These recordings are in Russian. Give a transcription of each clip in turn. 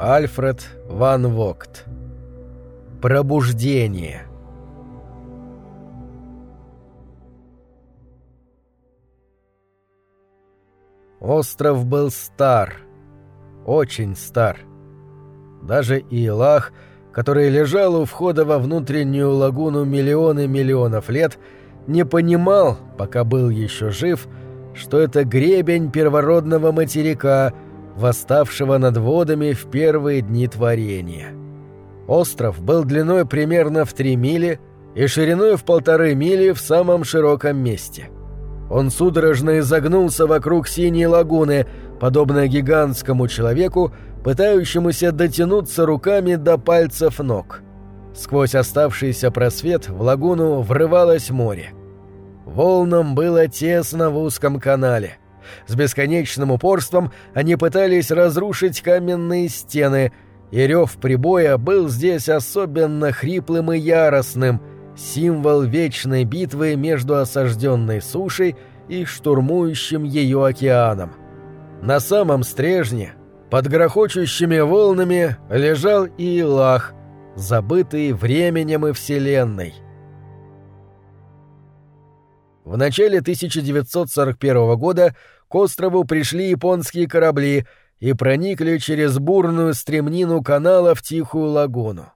Альфред Ван Вогт. Пробуждение. Остров был стар, очень стар. Даже Иелах, который лежал у входа во внутреннюю лагуну миллионы миллионов лет, не понимал, пока был еще жив, что это гребень первородного материка, восставшего над водами в первые дни творения. Остров был длиной примерно в три мили и шириной в полторы мили в самом широком месте. Он судорожно изогнулся вокруг синей лагуны, подобно гигантскому человеку, пытающемуся дотянуться руками до пальцев ног. Сквозь оставшийся просвет в лагуну врывалось море. Волнам было тесно в узком канале. С бесконечным упорством они пытались разрушить каменные стены, и рев прибоя был здесь особенно хриплым и яростным, символ вечной битвы между осажденной сушей и штурмующим ее океаном. На самом стрежне, под грохочущими волнами, лежал и Илах, забытый временем и вселенной — в начале 1941 года к острову пришли японские корабли и проникли через бурную стремнину канала в Тихую лагуну.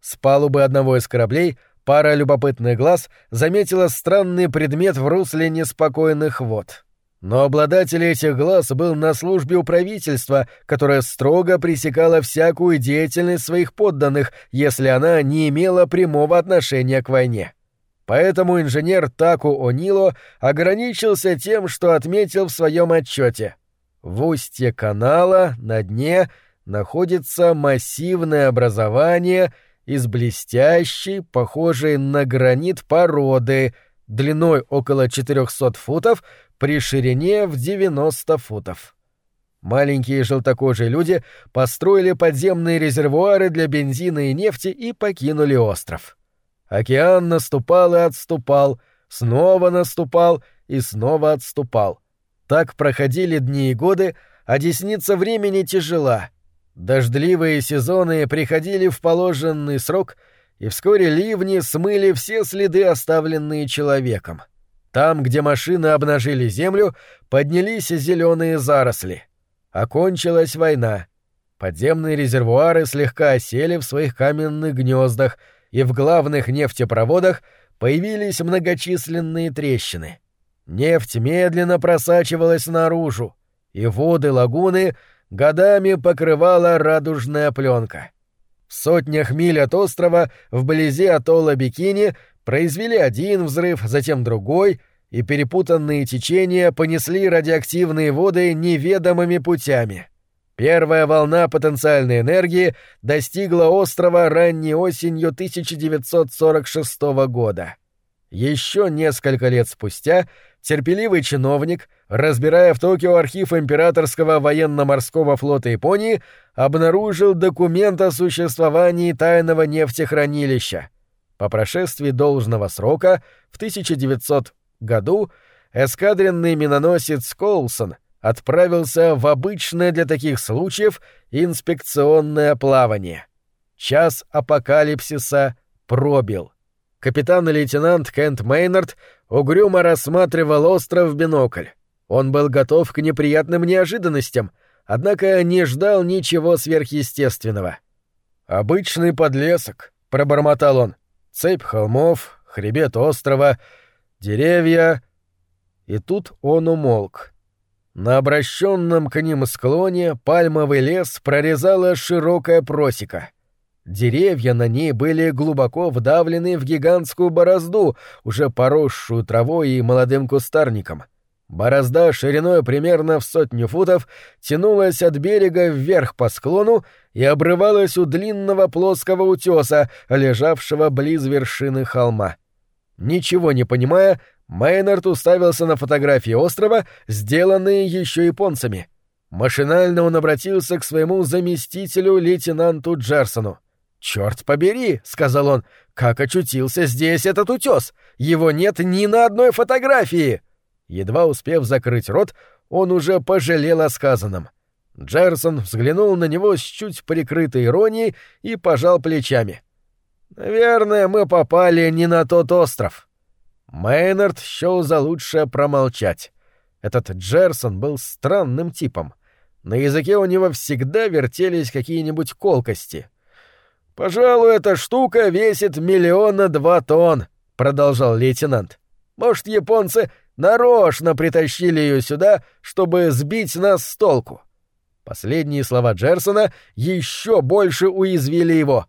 С палубы одного из кораблей пара любопытных глаз заметила странный предмет в русле неспокойных вод. Но обладатель этих глаз был на службе у правительства, которое строго пресекало всякую деятельность своих подданных, если она не имела прямого отношения к войне. Поэтому инженер Таку Онило ограничился тем, что отметил в своем отчете. В устье канала на дне находится массивное образование из блестящей, похожей на гранит породы, длиной около 400 футов, при ширине в 90 футов. Маленькие желтокожие люди построили подземные резервуары для бензина и нефти и покинули остров. Океан наступал и отступал, снова наступал и снова отступал. Так проходили дни и годы, а десница времени тяжела. Дождливые сезоны приходили в положенный срок, и вскоре ливни смыли все следы, оставленные человеком. Там, где машины обнажили землю, поднялись зеленые заросли. Окончилась война. Подземные резервуары слегка осели в своих каменных гнездах — и в главных нефтепроводах появились многочисленные трещины. Нефть медленно просачивалась наружу, и воды лагуны годами покрывала радужная пленка. В сотнях миль от острова, вблизи атолла Бикини, произвели один взрыв, затем другой, и перепутанные течения понесли радиоактивные воды неведомыми путями. Первая волна потенциальной энергии достигла острова ранней осенью 1946 года. Еще несколько лет спустя терпеливый чиновник, разбирая в Токио архив императорского военно-морского флота Японии, обнаружил документ о существовании тайного нефтехранилища. По прошествии должного срока в 1900 году эскадренный миноносец Колсон — отправился в обычное для таких случаев инспекционное плавание. Час апокалипсиса пробил. Капитан-лейтенант Кент Мейнард угрюмо рассматривал остров в бинокль. Он был готов к неприятным неожиданностям, однако не ждал ничего сверхъестественного. «Обычный подлесок», — пробормотал он. «Цепь холмов, хребет острова, деревья...» И тут он умолк. На обращенном к ним склоне пальмовый лес прорезала широкая просека. Деревья на ней были глубоко вдавлены в гигантскую борозду, уже поросшую травой и молодым кустарником. Борозда шириной примерно в сотню футов тянулась от берега вверх по склону и обрывалась у длинного плоского утеса, лежавшего близ вершины холма. Ничего не понимая, Мейнард уставился на фотографии острова, сделанные еще японцами. Машинально он обратился к своему заместителю лейтенанту Джерсону. «Черт побери!» — сказал он. «Как очутился здесь этот утес? Его нет ни на одной фотографии!» Едва успев закрыть рот, он уже пожалел о сказанном. Джерсон взглянул на него с чуть прикрытой иронией и пожал плечами. «Наверное, мы попали не на тот остров». Мейнард счел за лучшее промолчать. Этот Джерсон был странным типом. На языке у него всегда вертелись какие-нибудь колкости. «Пожалуй, эта штука весит миллиона два тонн», — продолжал лейтенант. «Может, японцы нарочно притащили ее сюда, чтобы сбить нас с толку?» Последние слова Джерсона еще больше уязвили его.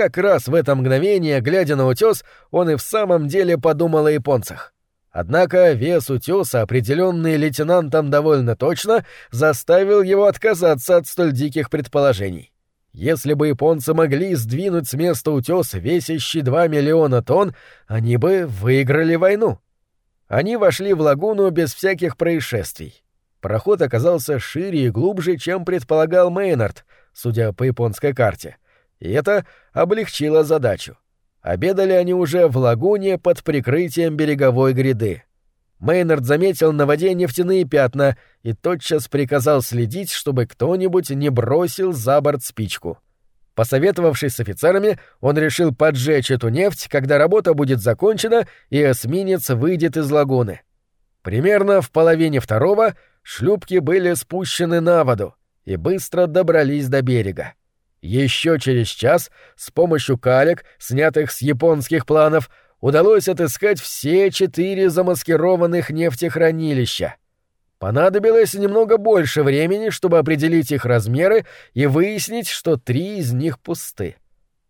Как раз в это мгновение, глядя на утес, он и в самом деле подумал о японцах. Однако вес утеса, определенный лейтенантом довольно точно, заставил его отказаться от столь диких предположений. Если бы японцы могли сдвинуть с места утес, весящий 2 миллиона тонн, они бы выиграли войну. Они вошли в лагуну без всяких происшествий. Проход оказался шире и глубже, чем предполагал Мейнард, судя по японской карте, и это облегчило задачу. Обедали они уже в лагуне под прикрытием береговой гряды. Мейнард заметил на воде нефтяные пятна и тотчас приказал следить, чтобы кто-нибудь не бросил за борт спичку. Посоветовавшись с офицерами, он решил поджечь эту нефть, когда работа будет закончена и эсминец выйдет из лагуны. Примерно в половине второго шлюпки были спущены на воду и быстро добрались до берега. Еще через час с помощью калек, снятых с японских планов, удалось отыскать все четыре замаскированных нефтехранилища. Понадобилось немного больше времени, чтобы определить их размеры и выяснить, что три из них пусты.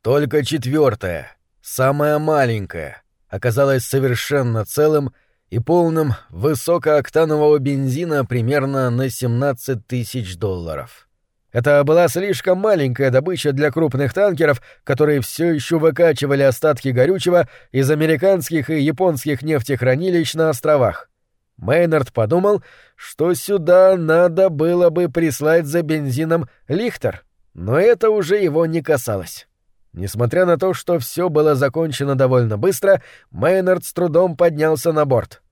Только четвертое, самое маленькое, оказалось совершенно целым и полным высокооктанового бензина примерно на 17 тысяч долларов. Это была слишком маленькая добыча для крупных танкеров, которые все еще выкачивали остатки горючего из американских и японских нефтехранилищ на островах. Мейнард подумал, что сюда надо было бы прислать за бензином Лихтер, но это уже его не касалось. Несмотря на то, что все было закончено довольно быстро, Мейнард с трудом поднялся на борт.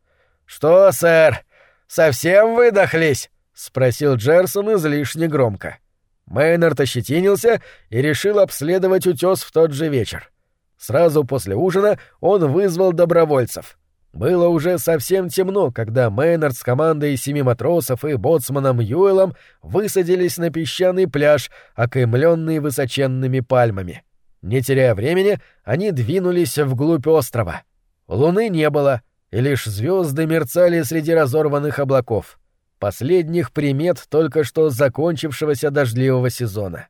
«Что, сэр, совсем выдохлись?» — спросил Джерсон излишне громко. — Мейнард ощетинился и решил обследовать утес в тот же вечер. Сразу после ужина он вызвал добровольцев. Было уже совсем темно, когда Мейнард с командой семи матросов и боцманом Юэлом высадились на песчаный пляж, окаймленный высоченными пальмами. Не теряя времени, они двинулись вглубь острова. Луны не было, и лишь звезды мерцали среди разорванных облаков последних примет только что закончившегося дождливого сезона.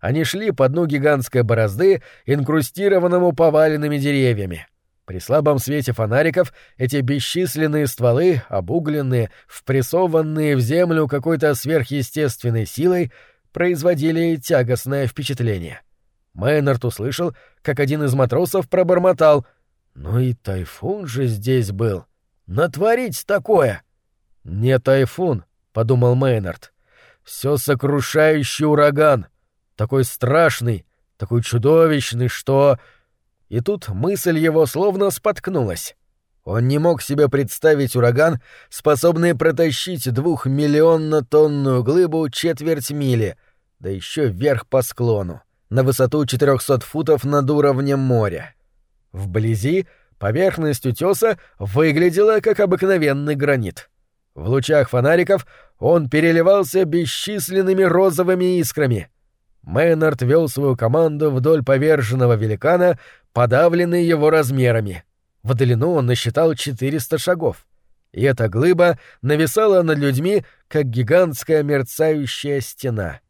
Они шли по дну гигантской борозды, инкрустированному поваленными деревьями. При слабом свете фонариков эти бесчисленные стволы, обугленные, впрессованные в землю какой-то сверхъестественной силой, производили тягостное впечатление. Мейнард услышал, как один из матросов пробормотал «Ну и тайфун же здесь был! Натворить такое!» «Не тайфун», — подумал Мейнард. «Все сокрушающий ураган. Такой страшный, такой чудовищный, что...» И тут мысль его словно споткнулась. Он не мог себе представить ураган, способный протащить двухмиллионно-тонную глыбу четверть мили, да еще вверх по склону, на высоту 400 футов над уровнем моря. Вблизи поверхность утеса выглядела как обыкновенный гранит — в лучах фонариков он переливался бесчисленными розовыми искрами. Мейнард вел свою команду вдоль поверженного великана, подавленный его размерами. В длину он насчитал 400 шагов. И эта глыба нависала над людьми, как гигантская мерцающая стена.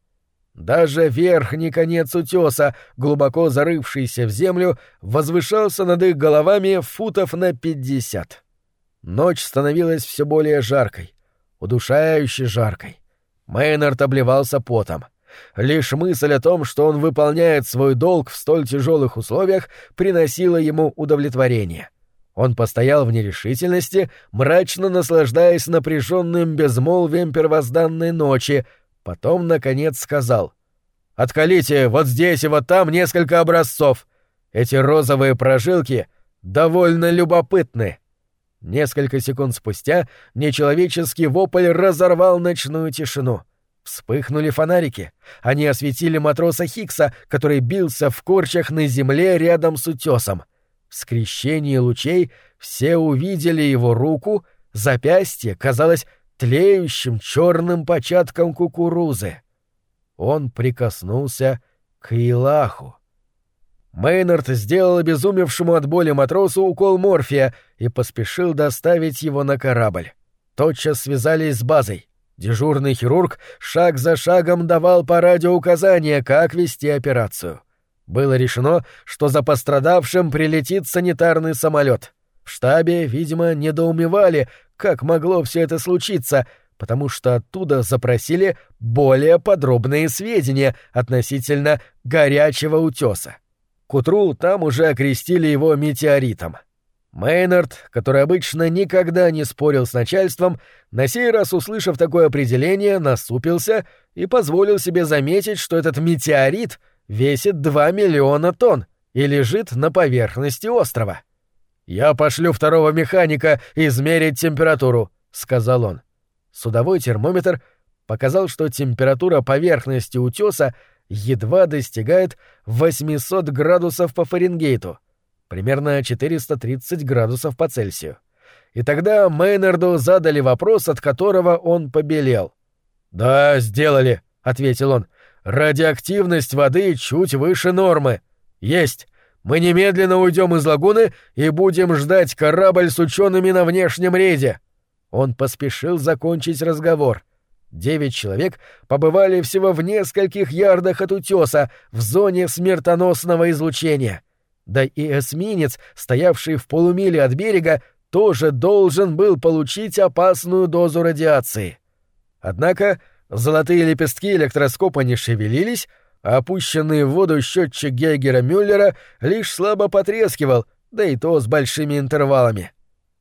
Даже верхний конец утеса, глубоко зарывшийся в землю, возвышался над их головами футов на пятьдесят. Ночь становилась все более жаркой, удушающе жаркой. Мейнард обливался потом. Лишь мысль о том, что он выполняет свой долг в столь тяжелых условиях, приносила ему удовлетворение. Он постоял в нерешительности, мрачно наслаждаясь напряженным безмолвием первозданной ночи, потом, наконец, сказал «Откалите вот здесь и вот там несколько образцов. Эти розовые прожилки довольно любопытны». Несколько секунд спустя нечеловеческий вопль разорвал ночную тишину. Вспыхнули фонарики. Они осветили матроса Хикса, который бился в корчах на земле рядом с утесом. В скрещении лучей все увидели его руку, запястье казалось тлеющим черным початком кукурузы. Он прикоснулся к Илаху. Мейнард сделал обезумевшему от боли матросу укол морфия и поспешил доставить его на корабль. Тотчас связались с базой. Дежурный хирург шаг за шагом давал по радио указания, как вести операцию. Было решено, что за пострадавшим прилетит санитарный самолет. В штабе, видимо, недоумевали, как могло все это случиться, потому что оттуда запросили более подробные сведения относительно горячего утеса. К утру там уже окрестили его метеоритом. Мейнард, который обычно никогда не спорил с начальством, на сей раз, услышав такое определение, насупился и позволил себе заметить, что этот метеорит весит 2 миллиона тонн и лежит на поверхности острова. «Я пошлю второго механика измерить температуру», — сказал он. Судовой термометр показал, что температура поверхности утеса едва достигает 800 градусов по Фаренгейту — примерно 430 градусов по Цельсию. И тогда Мейнарду задали вопрос, от которого он побелел. «Да, сделали», — ответил он. «Радиоактивность воды чуть выше нормы. Есть. Мы немедленно уйдем из лагуны и будем ждать корабль с учеными на внешнем рейде». Он поспешил закончить разговор. Девять человек побывали всего в нескольких ярдах от утеса в зоне смертоносного излучения. Да и эсминец, стоявший в полумиле от берега, тоже должен был получить опасную дозу радиации. Однако золотые лепестки электроскопа не шевелились, а опущенный в воду счетчик Гейгера Мюллера лишь слабо потрескивал, да и то с большими интервалами.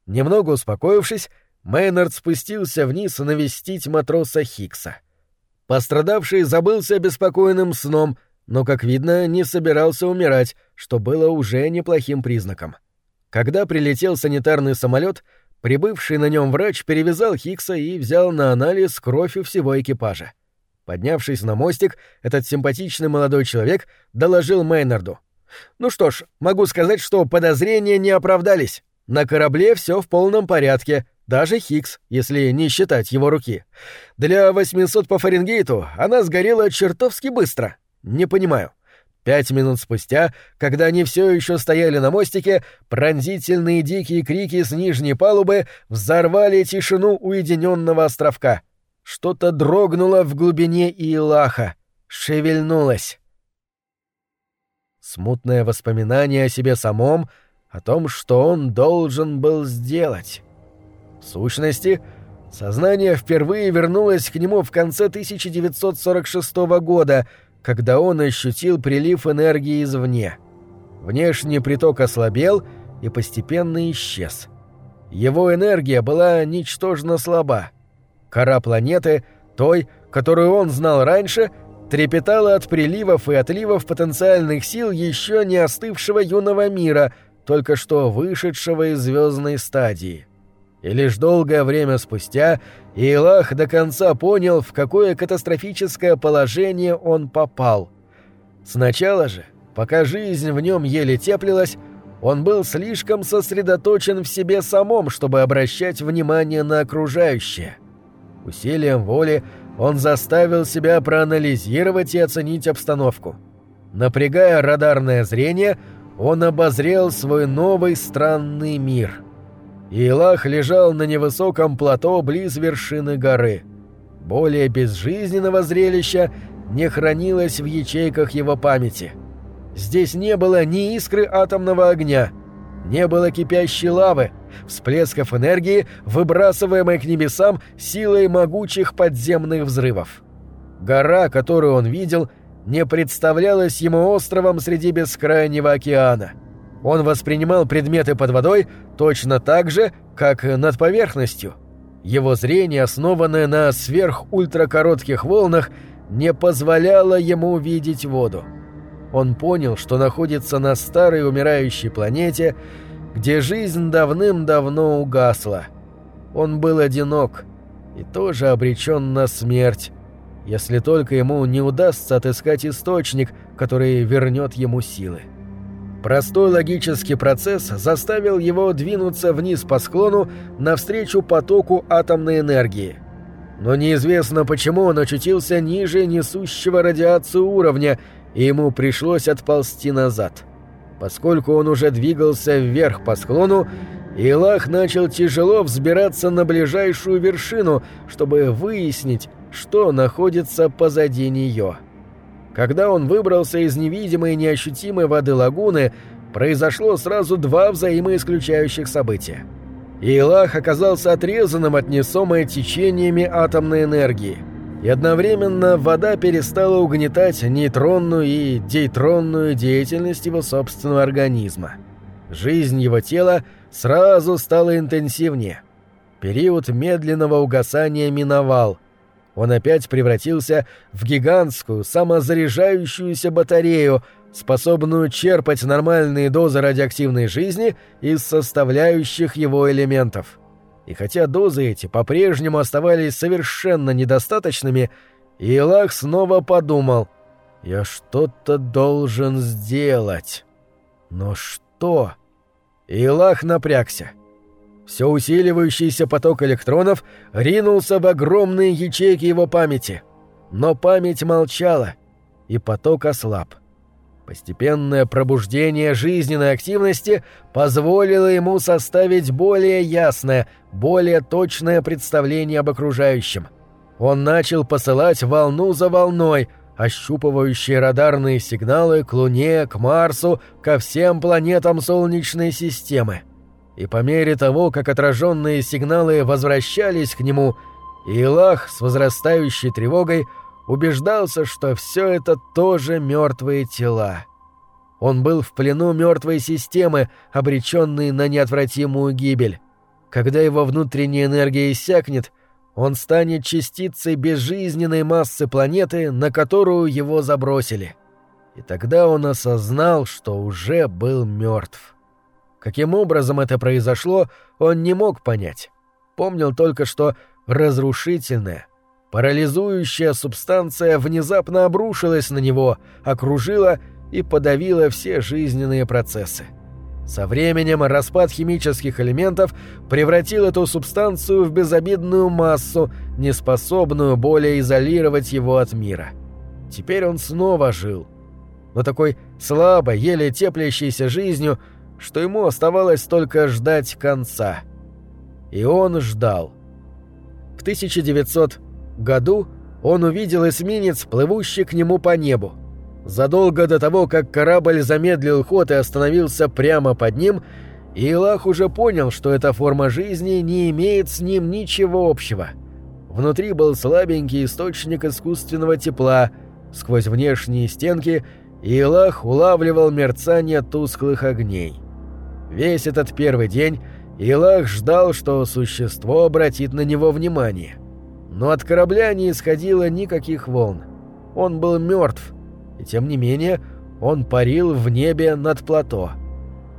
Немного успокоившись, Мейнард спустился вниз навестить матроса Хикса. Пострадавший забылся беспокойным сном — но, как видно, не собирался умирать, что было уже неплохим признаком. Когда прилетел санитарный самолет, прибывший на нем врач перевязал Хикса и взял на анализ кровь у всего экипажа. Поднявшись на мостик, этот симпатичный молодой человек доложил Мейнарду. «Ну что ж, могу сказать, что подозрения не оправдались. На корабле все в полном порядке, даже Хикс, если не считать его руки. Для 800 по Фаренгейту она сгорела чертовски быстро. Не понимаю. Пять минут спустя, когда они все еще стояли на мостике, пронзительные дикие крики с нижней палубы взорвали тишину уединенного островка. Что-то дрогнуло в глубине Иелаха, шевельнулось. Смутное воспоминание о себе самом, о том, что он должен был сделать. Сущности, сознание впервые вернулось к нему в конце 1946 года — когда он ощутил прилив энергии извне. Внешний приток ослабел и постепенно исчез. Его энергия была ничтожно слаба. Кора планеты, той, которую он знал раньше, трепетала от приливов и отливов потенциальных сил еще не остывшего юного мира, только что вышедшего из звездной стадии. И лишь долгое время спустя Илах до конца понял, в какое катастрофическое положение он попал. Сначала же, пока жизнь в нем еле теплилась, он был слишком сосредоточен в себе самом, чтобы обращать внимание на окружающее. Усилием воли он заставил себя проанализировать и оценить обстановку. Напрягая радарное зрение, он обозрел свой новый странный мир — Илах лежал на невысоком плато близ вершины горы. Более безжизненного зрелища не хранилось в ячейках его памяти. Здесь не было ни искры атомного огня, не было кипящей лавы, всплесков энергии, выбрасываемой к небесам силой могучих подземных взрывов. Гора, которую он видел, не представлялась ему островом среди бескрайнего океана — он воспринимал предметы под водой точно так же, как над поверхностью. Его зрение, основанное на сверхультракоротких волнах, не позволяло ему видеть воду. Он понял, что находится на старой умирающей планете, где жизнь давным-давно угасла. Он был одинок и тоже обречен на смерть, если только ему не удастся отыскать источник, который вернет ему силы. Простой логический процесс заставил его двинуться вниз по склону навстречу потоку атомной энергии. Но неизвестно почему он очутился ниже несущего радиацию уровня, и ему пришлось отползти назад. Поскольку он уже двигался вверх по склону, Илах начал тяжело взбираться на ближайшую вершину, чтобы выяснить, что находится позади нее. Когда он выбрался из невидимой и неощутимой воды лагуны, произошло сразу два взаимоисключающих события. Илах оказался отрезанным от несомой течениями атомной энергии, и одновременно вода перестала угнетать нейтронную и дейтронную деятельность его собственного организма. Жизнь его тела сразу стала интенсивнее. Период медленного угасания миновал, он опять превратился в гигантскую, самозаряжающуюся батарею, способную черпать нормальные дозы радиоактивной жизни из составляющих его элементов. И хотя дозы эти по-прежнему оставались совершенно недостаточными, Илах снова подумал «Я что-то должен сделать». Но что? Илах напрягся. Все усиливающийся поток электронов ринулся в огромные ячейки его памяти. Но память молчала, и поток ослаб. Постепенное пробуждение жизненной активности позволило ему составить более ясное, более точное представление об окружающем. Он начал посылать волну за волной, ощупывающие радарные сигналы к Луне, к Марсу, ко всем планетам Солнечной системы — и по мере того, как отраженные сигналы возвращались к нему, Илах с возрастающей тревогой убеждался, что все это тоже мертвые тела. Он был в плену мертвой системы, обреченной на неотвратимую гибель. Когда его внутренняя энергия иссякнет, он станет частицей безжизненной массы планеты, на которую его забросили. И тогда он осознал, что уже был мертв. Каким образом это произошло, он не мог понять. Помнил только, что разрушительная, парализующая субстанция внезапно обрушилась на него, окружила и подавила все жизненные процессы. Со временем распад химических элементов превратил эту субстанцию в безобидную массу, неспособную более изолировать его от мира. Теперь он снова жил. Но такой слабо, еле теплящейся жизнью – что ему оставалось только ждать конца. И он ждал. В 1900 году он увидел эсминец, плывущий к нему по небу. Задолго до того, как корабль замедлил ход и остановился прямо под ним, Илах уже понял, что эта форма жизни не имеет с ним ничего общего. Внутри был слабенький источник искусственного тепла, сквозь внешние стенки Илах улавливал мерцание тусклых огней. Весь этот первый день Илах ждал, что существо обратит на него внимание. Но от корабля не исходило никаких волн. Он был мертв, и тем не менее он парил в небе над плато.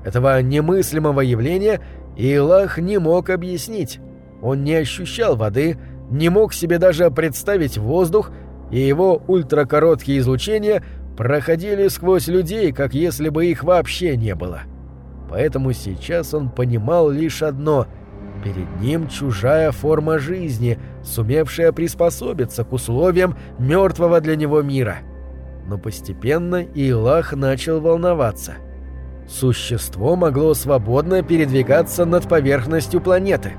Этого немыслимого явления Илах не мог объяснить. Он не ощущал воды, не мог себе даже представить воздух, и его ультракороткие излучения проходили сквозь людей, как если бы их вообще не было. — Поэтому сейчас он понимал лишь одно — перед ним чужая форма жизни, сумевшая приспособиться к условиям мертвого для него мира. Но постепенно Илах начал волноваться. Существо могло свободно передвигаться над поверхностью планеты.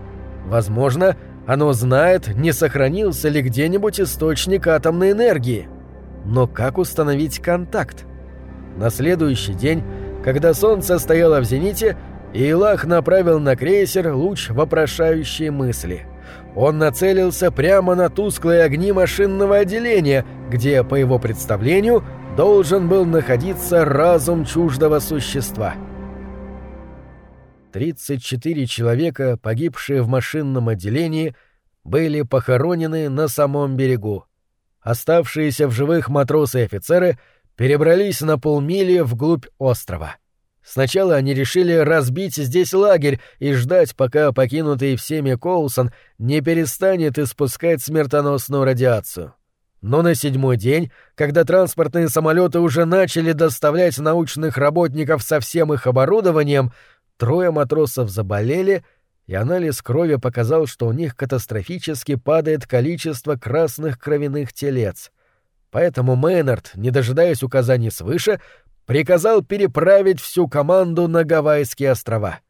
Возможно, оно знает, не сохранился ли где-нибудь источник атомной энергии. Но как установить контакт? На следующий день когда солнце стояло в зените, Илах направил на крейсер луч вопрошающей мысли. Он нацелился прямо на тусклые огни машинного отделения, где, по его представлению, должен был находиться разум чуждого существа. 34 человека, погибшие в машинном отделении, были похоронены на самом берегу. Оставшиеся в живых матросы и офицеры — перебрались на полмили вглубь острова. Сначала они решили разбить здесь лагерь и ждать, пока покинутый всеми Коулсон не перестанет испускать смертоносную радиацию. Но на седьмой день, когда транспортные самолеты уже начали доставлять научных работников со всем их оборудованием, трое матросов заболели, и анализ крови показал, что у них катастрофически падает количество красных кровяных телец. Поэтому Мейнард, не дожидаясь указаний свыше, приказал переправить всю команду на Гавайские острова.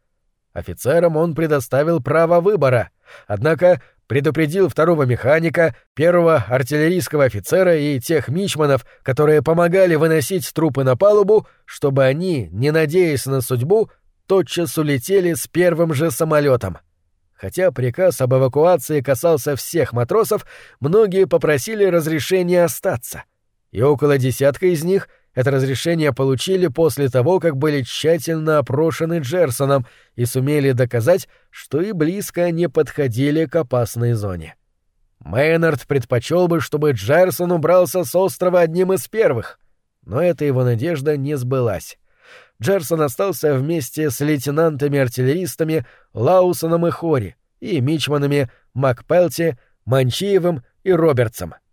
Офицерам он предоставил право выбора, однако предупредил второго механика, первого артиллерийского офицера и тех мичманов, которые помогали выносить трупы на палубу, чтобы они, не надеясь на судьбу, тотчас улетели с первым же самолетом. Хотя приказ об эвакуации касался всех матросов, многие попросили разрешения остаться. И около десятка из них это разрешение получили после того, как были тщательно опрошены Джерсоном и сумели доказать, что и близко не подходили к опасной зоне. Мейнард предпочел бы, чтобы Джерсон убрался с острова одним из первых, но эта его надежда не сбылась. Джерсон остался вместе с лейтенантами-артиллеристами Лаусоном и Хори и мичманами Макпелти, Манчиевым и Робертсом —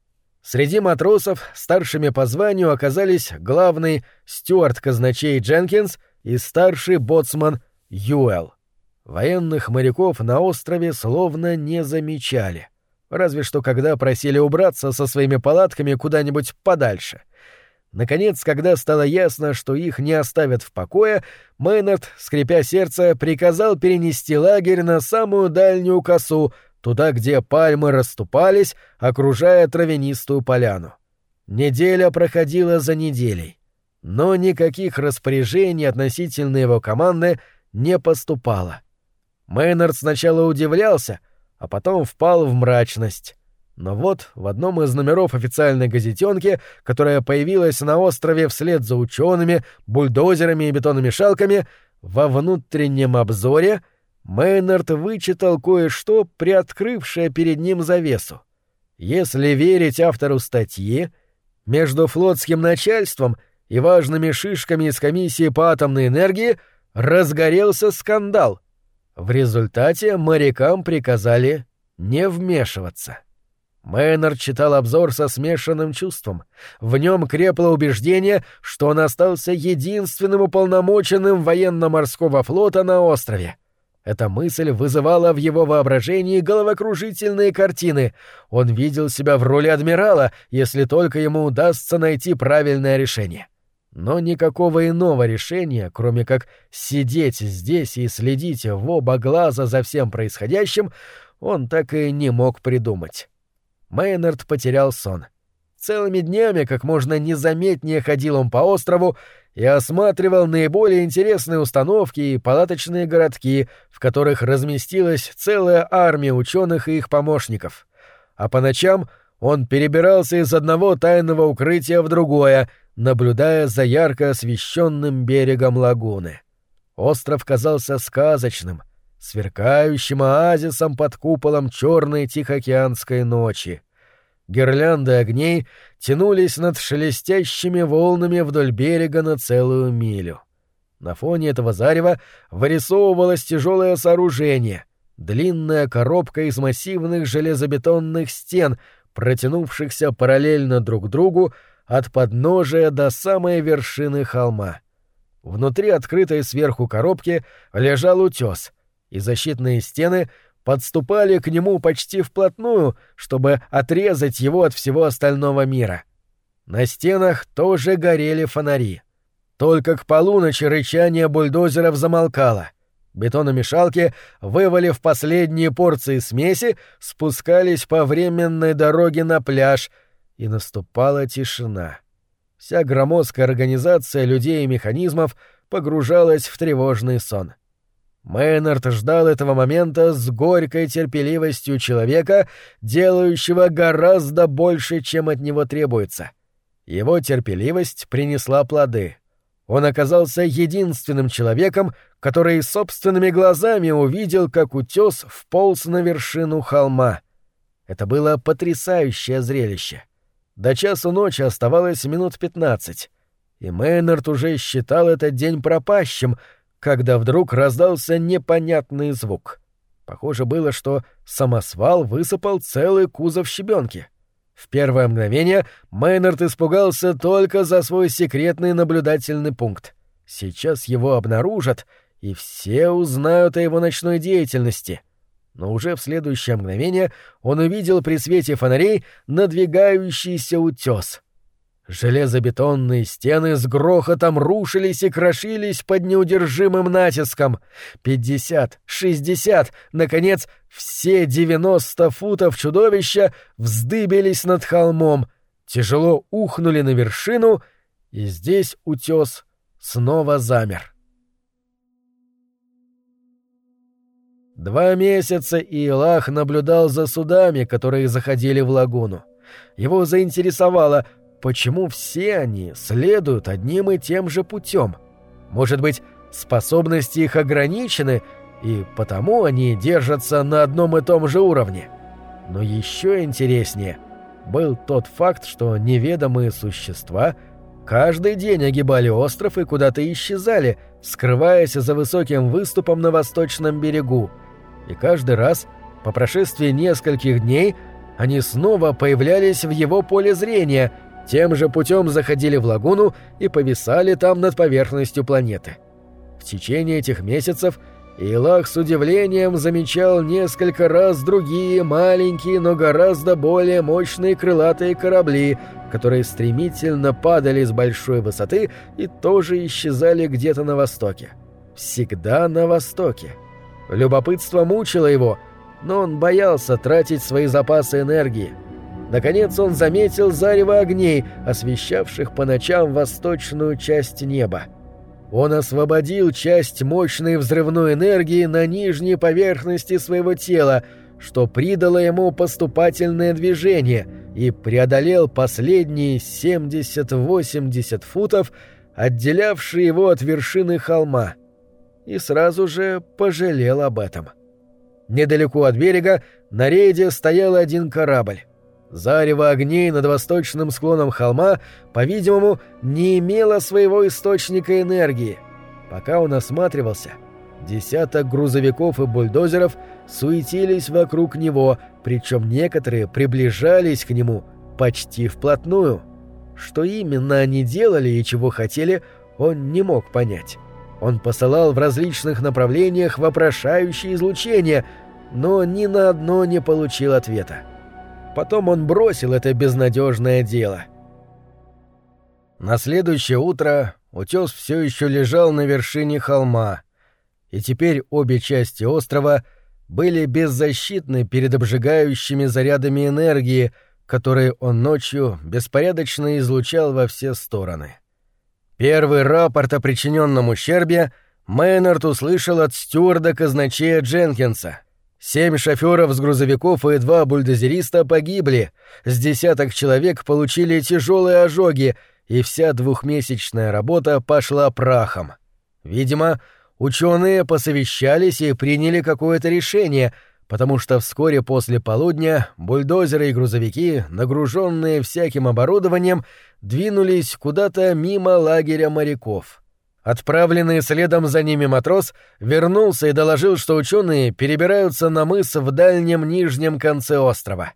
Среди матросов старшими по званию оказались главный стюарт казначей Дженкинс и старший боцман Юэл. Военных моряков на острове словно не замечали, разве что когда просили убраться со своими палатками куда-нибудь подальше. Наконец, когда стало ясно, что их не оставят в покое, Мейнард, скрипя сердце, приказал перенести лагерь на самую дальнюю косу, туда, где пальмы расступались, окружая травянистую поляну. Неделя проходила за неделей, но никаких распоряжений относительно его команды не поступало. Мейнард сначала удивлялся, а потом впал в мрачность. Но вот в одном из номеров официальной газетенки, которая появилась на острове вслед за учеными, бульдозерами и бетономешалками, во внутреннем обзоре — Мейнард вычитал кое-что, приоткрывшее перед ним завесу. Если верить автору статьи, между флотским начальством и важными шишками из комиссии по атомной энергии разгорелся скандал. В результате морякам приказали не вмешиваться. Мейнард читал обзор со смешанным чувством. В нем крепло убеждение, что он остался единственным уполномоченным военно-морского флота на острове — эта мысль вызывала в его воображении головокружительные картины. Он видел себя в роли адмирала, если только ему удастся найти правильное решение. Но никакого иного решения, кроме как сидеть здесь и следить в оба глаза за всем происходящим, он так и не мог придумать. Мейнард потерял сон. Целыми днями как можно незаметнее ходил он по острову и осматривал наиболее интересные установки и палаточные городки, в которых разместилась целая армия ученых и их помощников. А по ночам он перебирался из одного тайного укрытия в другое, наблюдая за ярко освещенным берегом лагуны. Остров казался сказочным, сверкающим оазисом под куполом черной Тихоокеанской ночи. Гирлянды огней тянулись над шелестящими волнами вдоль берега на целую милю. На фоне этого зарева вырисовывалось тяжелое сооружение — длинная коробка из массивных железобетонных стен, протянувшихся параллельно друг другу от подножия до самой вершины холма. Внутри открытой сверху коробки лежал утес, и защитные стены подступали к нему почти вплотную, чтобы отрезать его от всего остального мира. На стенах тоже горели фонари. Только к полуночи рычание бульдозеров замолкало. Бетономешалки, вывалив последние порции смеси, спускались по временной дороге на пляж, и наступала тишина. Вся громоздкая организация людей и механизмов погружалась в тревожный сон. — Мейнард ждал этого момента с горькой терпеливостью человека, делающего гораздо больше, чем от него требуется. Его терпеливость принесла плоды. Он оказался единственным человеком, который собственными глазами увидел, как утес вполз на вершину холма. Это было потрясающее зрелище. До часу ночи оставалось минут пятнадцать, и Мейнард уже считал этот день пропащим — когда вдруг раздался непонятный звук. Похоже было, что самосвал высыпал целый кузов щебенки. В первое мгновение Мейнард испугался только за свой секретный наблюдательный пункт. Сейчас его обнаружат, и все узнают о его ночной деятельности. Но уже в следующее мгновение он увидел при свете фонарей надвигающийся утес. Железобетонные стены с грохотом рушились и крошились под неудержимым натиском. Пятьдесят, шестьдесят, наконец, все девяносто футов чудовища вздыбились над холмом, тяжело ухнули на вершину, и здесь утес снова замер. Два месяца Иелах наблюдал за судами, которые заходили в лагуну. Его заинтересовало — почему все они следуют одним и тем же путем? Может быть, способности их ограничены, и потому они держатся на одном и том же уровне? Но еще интереснее был тот факт, что неведомые существа каждый день огибали остров и куда-то исчезали, скрываясь за высоким выступом на восточном берегу. И каждый раз, по прошествии нескольких дней, они снова появлялись в его поле зрения — тем же путем заходили в лагуну и повисали там над поверхностью планеты. В течение этих месяцев Илах с удивлением замечал несколько раз другие маленькие, но гораздо более мощные крылатые корабли, которые стремительно падали с большой высоты и тоже исчезали где-то на востоке. Всегда на востоке. Любопытство мучило его, но он боялся тратить свои запасы энергии – Наконец он заметил зарево огней, освещавших по ночам восточную часть неба. Он освободил часть мощной взрывной энергии на нижней поверхности своего тела, что придало ему поступательное движение и преодолел последние 70-80 футов, отделявшие его от вершины холма. И сразу же пожалел об этом. Недалеко от берега на рейде стоял один корабль. Зарево огней над восточным склоном холма, по-видимому, не имело своего источника энергии. Пока он осматривался, десяток грузовиков и бульдозеров суетились вокруг него, причем некоторые приближались к нему почти вплотную. Что именно они делали и чего хотели, он не мог понять. Он посылал в различных направлениях вопрошающие излучения, но ни на одно не получил ответа. Потом он бросил это безнадежное дело. На следующее утро утес все еще лежал на вершине холма, и теперь обе части острова были беззащитны перед обжигающими зарядами энергии, которые он ночью беспорядочно излучал во все стороны. Первый рапорт о причиненном ущербе Мейнард услышал от стюарда казначея Дженкинса — Семь шоферов с грузовиков и два бульдозериста погибли, с десяток человек получили тяжелые ожоги, и вся двухмесячная работа пошла прахом. Видимо, ученые посовещались и приняли какое-то решение, потому что вскоре после полудня бульдозеры и грузовики, нагруженные всяким оборудованием, двинулись куда-то мимо лагеря моряков. Отправленный следом за ними матрос вернулся и доложил, что ученые перебираются на мыс в дальнем нижнем конце острова.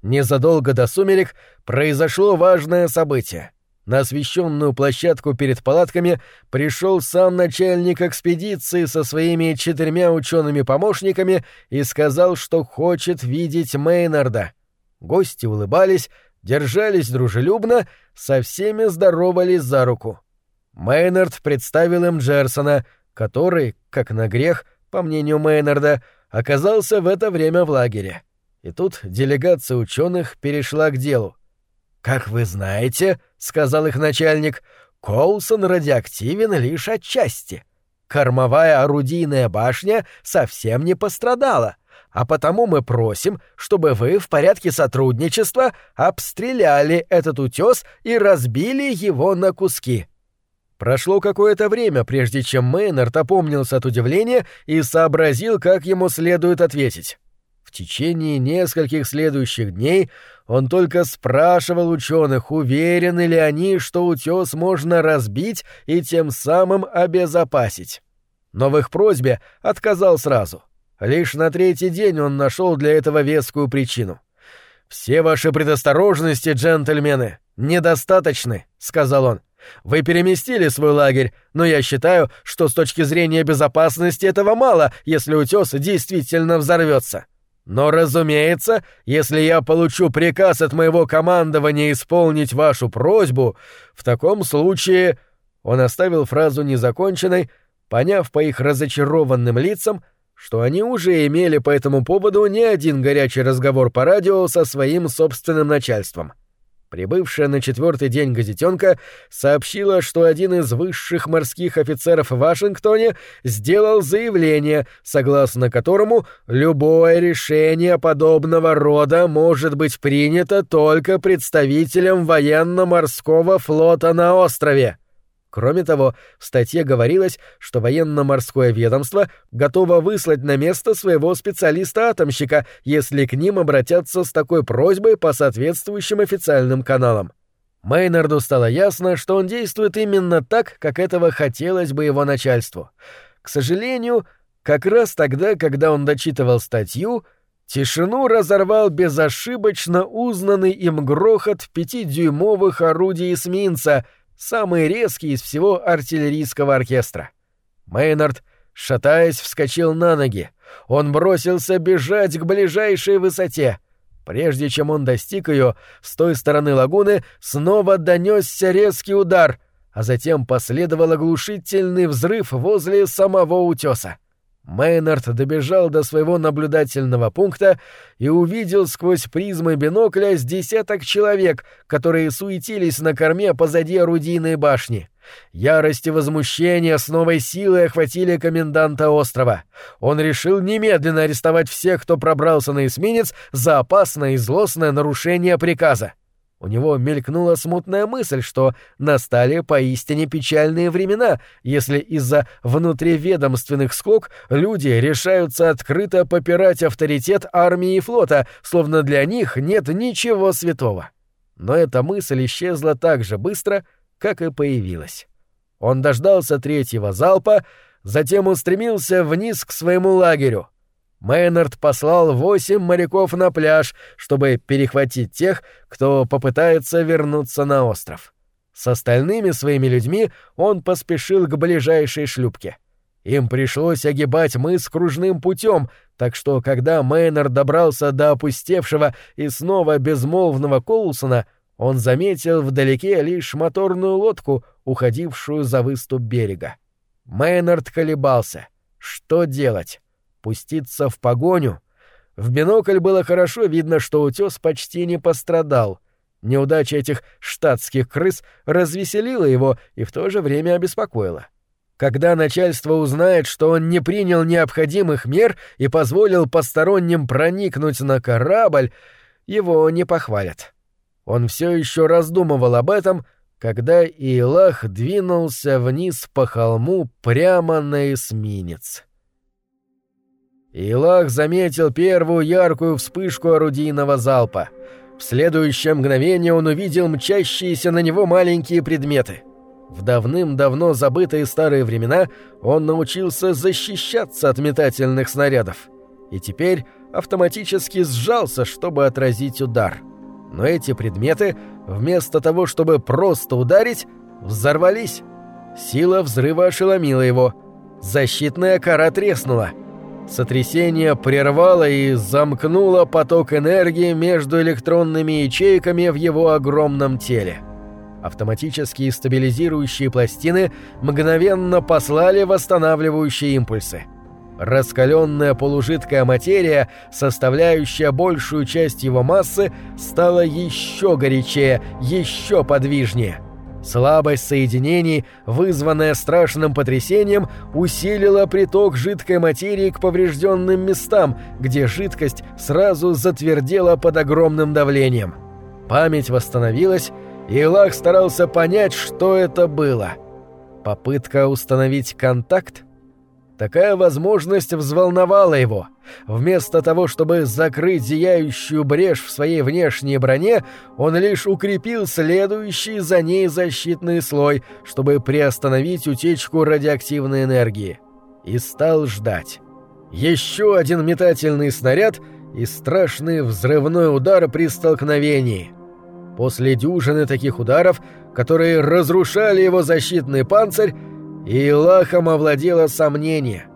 Незадолго до сумерек произошло важное событие. На освещенную площадку перед палатками пришел сам начальник экспедиции со своими четырьмя учеными-помощниками и сказал, что хочет видеть Мейнарда. Гости улыбались, держались дружелюбно, со всеми здоровались за руку. Мейнард представил им Джерсона, который, как на грех, по мнению Мейнарда, оказался в это время в лагере. И тут делегация ученых перешла к делу. «Как вы знаете, — сказал их начальник, — Коулсон радиоактивен лишь отчасти. Кормовая орудийная башня совсем не пострадала, а потому мы просим, чтобы вы в порядке сотрудничества обстреляли этот утес и разбили его на куски». Прошло какое-то время, прежде чем Мейнард опомнился от удивления и сообразил, как ему следует ответить. В течение нескольких следующих дней он только спрашивал ученых, уверены ли они, что утес можно разбить и тем самым обезопасить. Но в их просьбе отказал сразу. Лишь на третий день он нашел для этого вескую причину — «Все ваши предосторожности, джентльмены, недостаточны», — сказал он. «Вы переместили свой лагерь, но я считаю, что с точки зрения безопасности этого мало, если утес действительно взорвется. Но, разумеется, если я получу приказ от моего командования исполнить вашу просьбу, в таком случае...» Он оставил фразу незаконченной, поняв по их разочарованным лицам, что они уже имели по этому поводу не один горячий разговор по радио со своим собственным начальством. Прибывшая на четвертый день газетенка сообщила, что один из высших морских офицеров в Вашингтоне сделал заявление, согласно которому любое решение подобного рода может быть принято только представителем военно-морского флота на острове. Кроме того, в статье говорилось, что военно-морское ведомство готово выслать на место своего специалиста-атомщика, если к ним обратятся с такой просьбой по соответствующим официальным каналам. Мейнарду стало ясно, что он действует именно так, как этого хотелось бы его начальству. К сожалению, как раз тогда, когда он дочитывал статью, тишину разорвал безошибочно узнанный им грохот пятидюймовых орудий эсминца — самый резкий из всего артиллерийского оркестра. Мейнард, шатаясь, вскочил на ноги. Он бросился бежать к ближайшей высоте. Прежде чем он достиг ее, с той стороны лагуны снова донесся резкий удар, а затем последовал оглушительный взрыв возле самого утеса. Мейнард добежал до своего наблюдательного пункта и увидел сквозь призмы бинокля с десяток человек, которые суетились на корме позади орудийной башни. Ярость и возмущение с новой силой охватили коменданта острова. Он решил немедленно арестовать всех, кто пробрался на эсминец за опасное и злостное нарушение приказа. У него мелькнула смутная мысль, что настали поистине печальные времена, если из-за внутриведомственных склок люди решаются открыто попирать авторитет армии и флота, словно для них нет ничего святого. Но эта мысль исчезла так же быстро, как и появилась. Он дождался третьего залпа, затем устремился вниз к своему лагерю. Мейнард послал восемь моряков на пляж, чтобы перехватить тех, кто попытается вернуться на остров. С остальными своими людьми он поспешил к ближайшей шлюпке. Им пришлось огибать мыс кружным путем, так что, когда Мейнард добрался до опустевшего и снова безмолвного Коулсона, он заметил вдалеке лишь моторную лодку, уходившую за выступ берега. Мейнард колебался. Что делать? Пуститься в погоню. В бинокль было хорошо видно, что утес почти не пострадал. Неудача этих штатских крыс развеселила его и в то же время обеспокоила. Когда начальство узнает, что он не принял необходимых мер и позволил посторонним проникнуть на корабль, его не похвалят. Он все еще раздумывал об этом, когда Илах двинулся вниз по холму прямо на эсминец. Илах заметил первую яркую вспышку орудийного залпа. В следующее мгновение он увидел мчащиеся на него маленькие предметы. В давным-давно забытые старые времена он научился защищаться от метательных снарядов. И теперь автоматически сжался, чтобы отразить удар. Но эти предметы, вместо того, чтобы просто ударить, взорвались. Сила взрыва ошеломила его. Защитная кора треснула — Сотрясение прервало и замкнуло поток энергии между электронными ячейками в его огромном теле. Автоматические стабилизирующие пластины мгновенно послали восстанавливающие импульсы. Раскаленная полужидкая материя, составляющая большую часть его массы, стала еще горячее, еще подвижнее — Слабость соединений, вызванная страшным потрясением, усилила приток жидкой материи к поврежденным местам, где жидкость сразу затвердела под огромным давлением. Память восстановилась, и Илах старался понять, что это было. Попытка установить контакт? Такая возможность взволновала его. Вместо того, чтобы закрыть зияющую брешь в своей внешней броне, он лишь укрепил следующий за ней защитный слой, чтобы приостановить утечку радиоактивной энергии. И стал ждать. Еще один метательный снаряд, и страшный взрывной удар при столкновении. После дюжины таких ударов, которые разрушали его защитный панцирь, Илахом овладело сомнение.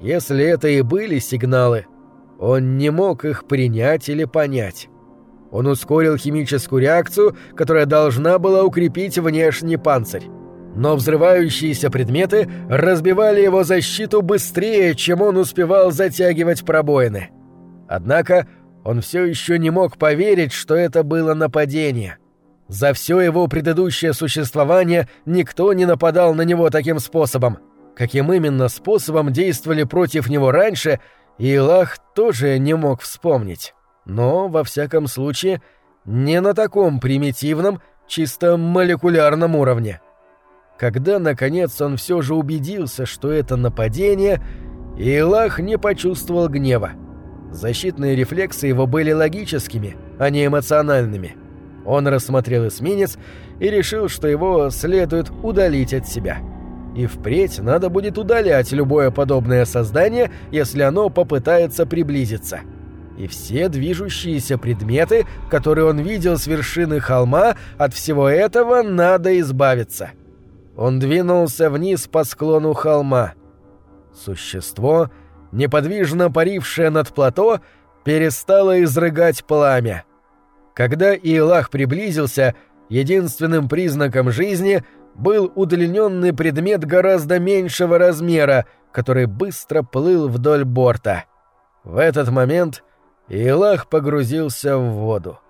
Если это и были сигналы, он не мог их принять или понять. Он ускорил химическую реакцию, которая должна была укрепить внешний панцирь. Но взрывающиеся предметы разбивали его защиту быстрее, чем он успевал затягивать пробоины. Однако он все еще не мог поверить, что это было нападение. За все его предыдущее существование никто не нападал на него таким способом. Каким именно способом действовали против него раньше, Илах тоже не мог вспомнить но, во всяком случае, не на таком примитивном, чисто молекулярном уровне. Когда, наконец, он все же убедился, что это нападение, Илах не почувствовал гнева. Защитные рефлексы его были логическими, а не эмоциональными. Он рассмотрел эсминец и решил, что его следует удалить от себя. И впредь надо будет удалять любое подобное создание, если оно попытается приблизиться. — и все движущиеся предметы, которые он видел с вершины холма, от всего этого надо избавиться. Он двинулся вниз по склону холма. Существо, неподвижно парившее над плато, перестало изрыгать пламя. Когда Иелах приблизился, единственным признаком жизни был удлиненный предмет гораздо меньшего размера, который быстро плыл вдоль борта. В этот момент Илах погрузился в воду.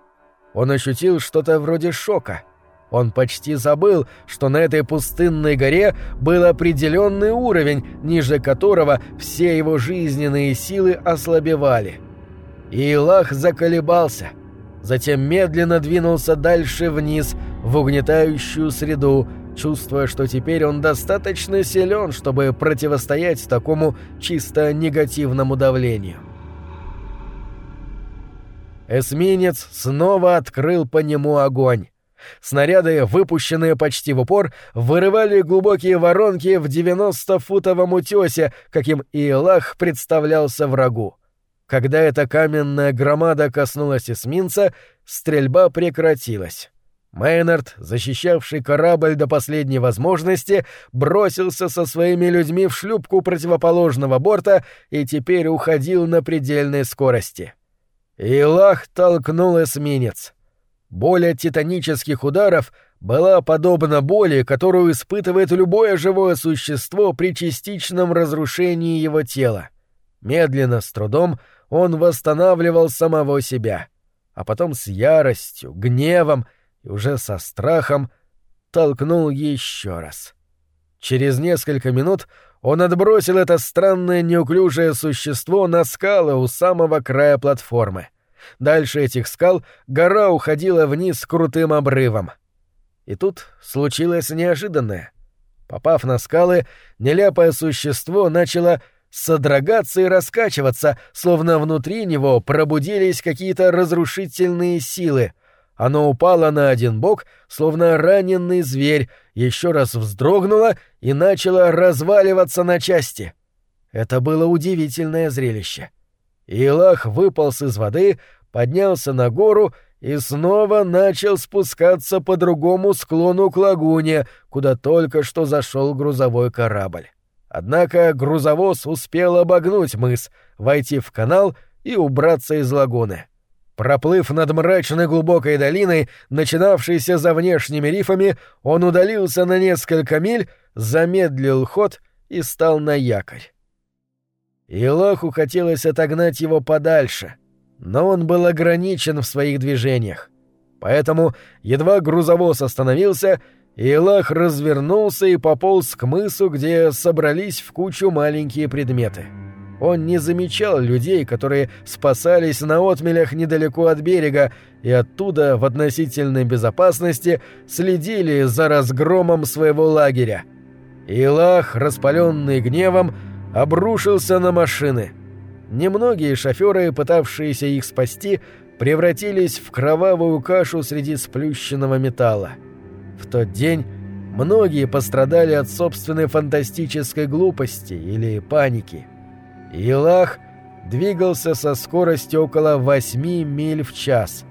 Он ощутил что-то вроде шока. Он почти забыл, что на этой пустынной горе был определенный уровень, ниже которого все его жизненные силы ослабевали. Илах заколебался, затем медленно двинулся дальше вниз, в угнетающую среду, чувствуя, что теперь он достаточно силен, чтобы противостоять такому чисто негативному давлению. Эсминец снова открыл по нему огонь. Снаряды, выпущенные почти в упор, вырывали глубокие воронки в 90-футовом утесе, каким Иелах представлялся врагу. Когда эта каменная громада коснулась эсминца, стрельба прекратилась. Мейнард, защищавший корабль до последней возможности, бросился со своими людьми в шлюпку противоположного борта и теперь уходил на предельной скорости. — Илах толкнул эсминец. Боль от титанических ударов была подобна боли, которую испытывает любое живое существо при частичном разрушении его тела. Медленно, с трудом, он восстанавливал самого себя, а потом с яростью, гневом и уже со страхом толкнул еще раз. Через несколько минут он отбросил это странное неуклюжее существо на скалы у самого края платформы. Дальше этих скал гора уходила вниз крутым обрывом. И тут случилось неожиданное. Попав на скалы, нелепое существо начало содрогаться и раскачиваться, словно внутри него пробудились какие-то разрушительные силы. Оно упало на один бок, словно раненый зверь, еще раз вздрогнуло и начало разваливаться на части. Это было удивительное зрелище. Илах выполз из воды, поднялся на гору и снова начал спускаться по другому склону к лагуне, куда только что зашел грузовой корабль. Однако грузовоз успел обогнуть мыс, войти в канал и убраться из лагуны. Проплыв над мрачной глубокой долиной, начинавшейся за внешними рифами, он удалился на несколько миль, замедлил ход и стал на якорь. Илаху хотелось отогнать его подальше, но он был ограничен в своих движениях. Поэтому едва грузовоз остановился, Илах развернулся и пополз к мысу, где собрались в кучу маленькие предметы. — он не замечал людей, которые спасались на отмелях недалеко от берега и оттуда в относительной безопасности следили за разгромом своего лагеря. Илах, распаленный гневом, обрушился на машины. Немногие шоферы, пытавшиеся их спасти, превратились в кровавую кашу среди сплющенного металла. В тот день многие пострадали от собственной фантастической глупости или паники. Илах двигался со скоростью около 8 миль в час.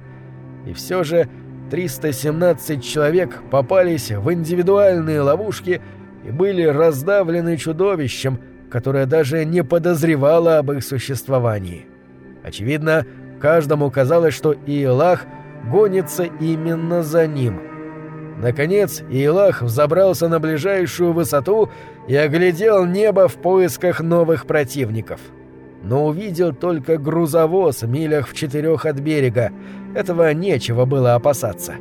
И все же 317 человек попались в индивидуальные ловушки и были раздавлены чудовищем, которое даже не подозревало об их существовании. Очевидно, каждому казалось, что Иелах гонится именно за ним. Наконец, Иелах взобрался на ближайшую высоту и оглядел небо в поисках новых противников. Но увидел только грузовоз милях в четырех от берега. Этого нечего было опасаться.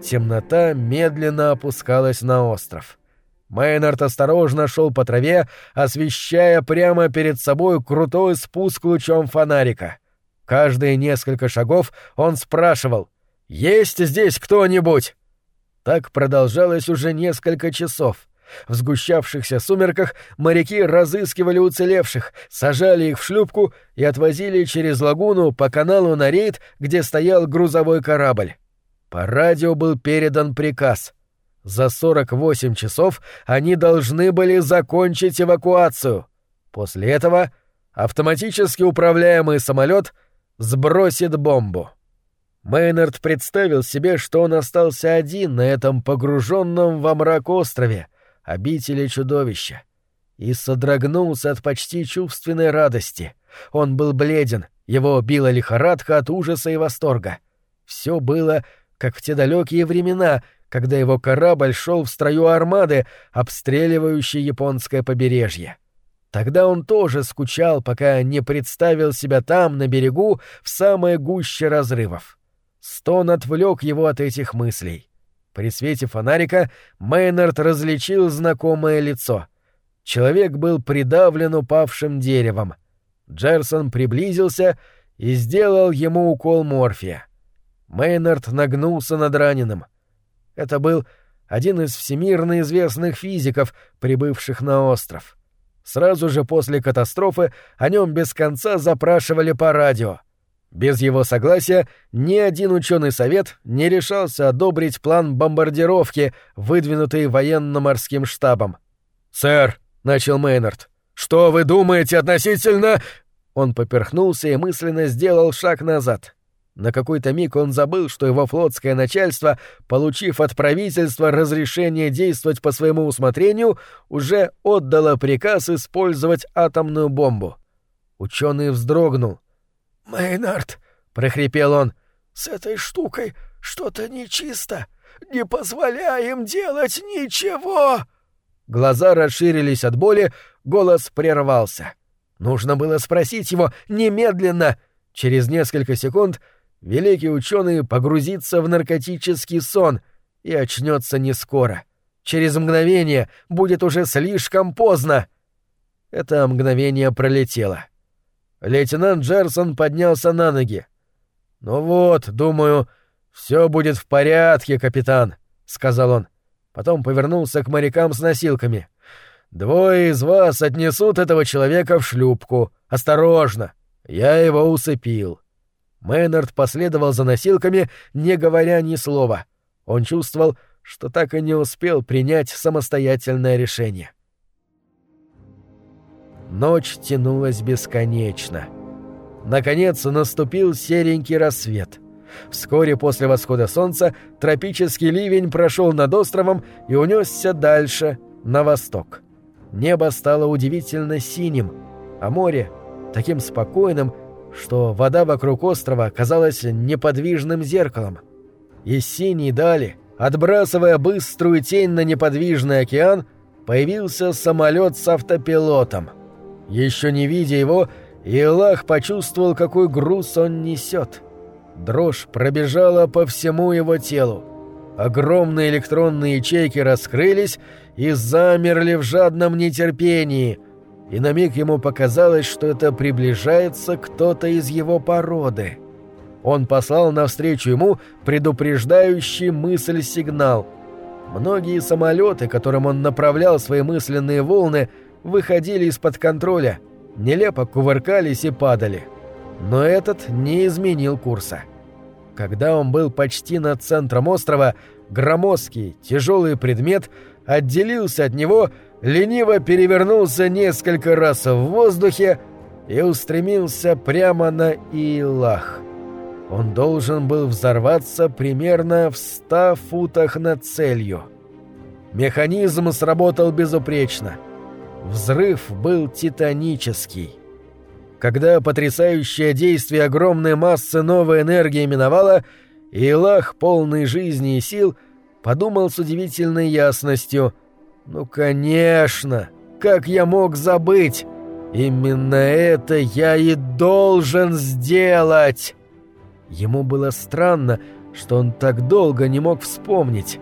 Темнота медленно опускалась на остров. Мейнард осторожно шел по траве, освещая прямо перед собой крутой спуск лучом фонарика. Каждые несколько шагов он спрашивал «Есть здесь кто-нибудь?» Так продолжалось уже несколько часов. В сгущавшихся сумерках моряки разыскивали уцелевших, сажали их в шлюпку и отвозили через лагуну по каналу на рейд, где стоял грузовой корабль. По радио был передан приказ — за 48 часов они должны были закончить эвакуацию. После этого автоматически управляемый самолет сбросит бомбу. Мейнард представил себе, что он остался один на этом погруженном во мрак острове, обители чудовища, и содрогнулся от почти чувственной радости. Он был бледен, его била лихорадка от ужаса и восторга. Все было, как в те далекие времена — когда его корабль шел в строю армады, обстреливающей японское побережье. Тогда он тоже скучал, пока не представил себя там, на берегу, в самой гуще разрывов. Стон отвлек его от этих мыслей. При свете фонарика Мейнард различил знакомое лицо. Человек был придавлен упавшим деревом. Джерсон приблизился и сделал ему укол морфия. Мейнард нагнулся над раненым — это был один из всемирно известных физиков, прибывших на остров. Сразу же после катастрофы о нем без конца запрашивали по радио. Без его согласия ни один ученый совет не решался одобрить план бомбардировки, выдвинутый военно-морским штабом. «Сэр», — начал Мейнард, — «что вы думаете относительно...» Он поперхнулся и мысленно сделал шаг назад. На какой-то миг он забыл, что его флотское начальство, получив от правительства разрешение действовать по своему усмотрению, уже отдало приказ использовать атомную бомбу. Ученый вздрогнул. «Мейнард», — прохрипел он, — «с этой штукой что-то нечисто. Не позволяем делать ничего!» Глаза расширились от боли, голос прервался. Нужно было спросить его немедленно. Через несколько секунд — великий ученый погрузится в наркотический сон и очнется не скоро. Через мгновение будет уже слишком поздно. Это мгновение пролетело. Лейтенант Джерсон поднялся на ноги. «Ну вот, думаю, все будет в порядке, капитан», — сказал он. Потом повернулся к морякам с носилками. «Двое из вас отнесут этого человека в шлюпку. Осторожно! Я его усыпил. Мейнард последовал за носилками, не говоря ни слова. Он чувствовал, что так и не успел принять самостоятельное решение. Ночь тянулась бесконечно. Наконец наступил серенький рассвет. Вскоре после восхода солнца тропический ливень прошел над островом и унесся дальше, на восток. Небо стало удивительно синим, а море — таким спокойным, что вода вокруг острова казалась неподвижным зеркалом. Из синей дали, отбрасывая быструю тень на неподвижный океан, появился самолет с автопилотом. Еще не видя его, Илах почувствовал, какой груз он несет. Дрожь пробежала по всему его телу. Огромные электронные ячейки раскрылись и замерли в жадном нетерпении — и на миг ему показалось, что это приближается кто-то из его породы. Он послал навстречу ему предупреждающий мысль сигнал. Многие самолеты, которым он направлял свои мысленные волны, выходили из-под контроля, нелепо кувыркались и падали. Но этот не изменил курса. Когда он был почти над центром острова, громоздкий, тяжелый предмет отделился от него лениво перевернулся несколько раз в воздухе и устремился прямо на Илах. Он должен был взорваться примерно в ста футах над целью. Механизм сработал безупречно. Взрыв был титанический. Когда потрясающее действие огромной массы новой энергии миновало, Илах, полный жизни и сил, подумал с удивительной ясностью «Ну, конечно! Как я мог забыть? Именно это я и должен сделать!» Ему было странно, что он так долго не мог вспомнить.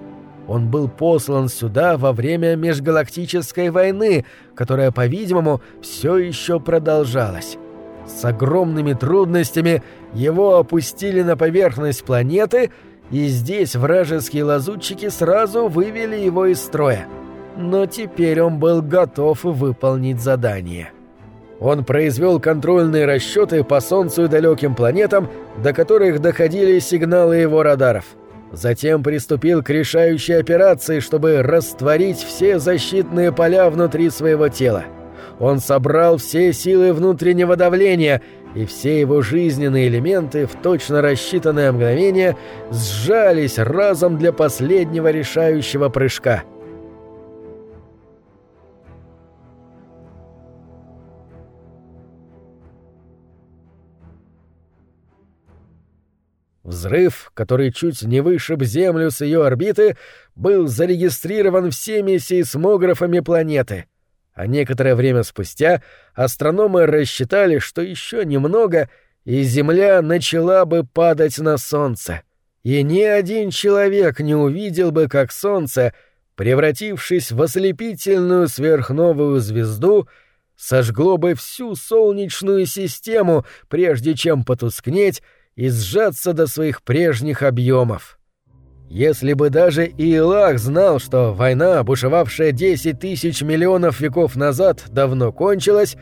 Он был послан сюда во время межгалактической войны, которая, по-видимому, все еще продолжалась. С огромными трудностями его опустили на поверхность планеты, и здесь вражеские лазутчики сразу вывели его из строя. Но теперь он был готов выполнить задание. Он произвел контрольные расчеты по Солнцу и далеким планетам, до которых доходили сигналы его радаров. Затем приступил к решающей операции, чтобы растворить все защитные поля внутри своего тела. Он собрал все силы внутреннего давления, и все его жизненные элементы в точно рассчитанное мгновение сжались разом для последнего решающего прыжка — Взрыв, который чуть не вышиб Землю с ее орбиты, был зарегистрирован всеми сейсмографами планеты. А некоторое время спустя астрономы рассчитали, что еще немного, и Земля начала бы падать на Солнце. И ни один человек не увидел бы, как Солнце, превратившись в ослепительную сверхновую звезду, сожгло бы всю Солнечную систему, прежде чем потускнеть и сжаться до своих прежних объемов. Если бы даже Иелах знал, что война, бушевавшая 10 тысяч миллионов веков назад, давно кончилась,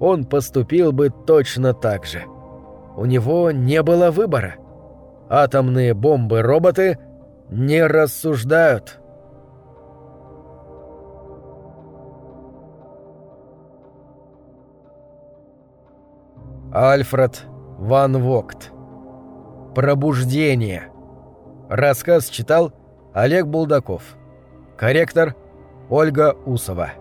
он поступил бы точно так же. У него не было выбора. Атомные бомбы-роботы не рассуждают. Альфред Ван Вогт Пробуждение. Рассказ читал Олег Булдаков. Корректор Ольга Усова.